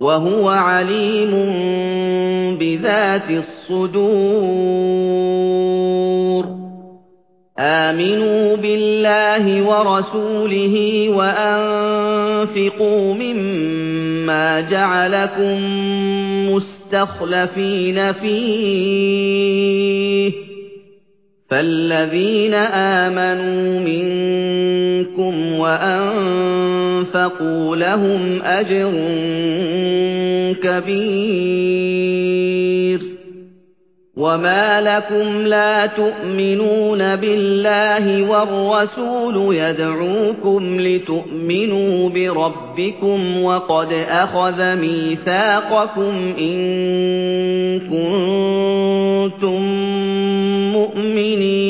وَهُوَ عَلِيمٌ بِذَاتِ الصُّدُورِ. آمِنُوا بِاللَّهِ وَرَسُولِهِ وَأَنفِقُوا مِمَّا جَعَلَكُم مُّسْتَخْلَفِينَ فِيهِ ۖ. فَالَّذِينَ آمَنُوا مِنكُمْ وَأَنفَقُوا لَهُمْ أَجْرٌ كَبِيرٌ. وَمَا لَكُمْ لَا تُؤْمِنُونَ بِاللَّهِ وَالرَّسُولُ يَدْعُوكُمْ لِتُؤْمِنُوا بِرَبِّكُمْ وَقَدْ أَخَذَ مِيثَاقَكُمْ إِن كُنتُم مُّؤْمِنِينَ.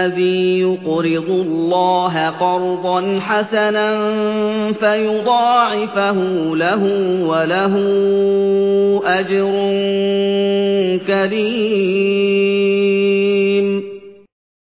الَّذِي يُقْرِضُ اللَّهَ قَرْضًا حَسَنًا فَيُضَاعِفَهُ لَهُ وَلَهُ أَجْرٌ كَرِيمٌ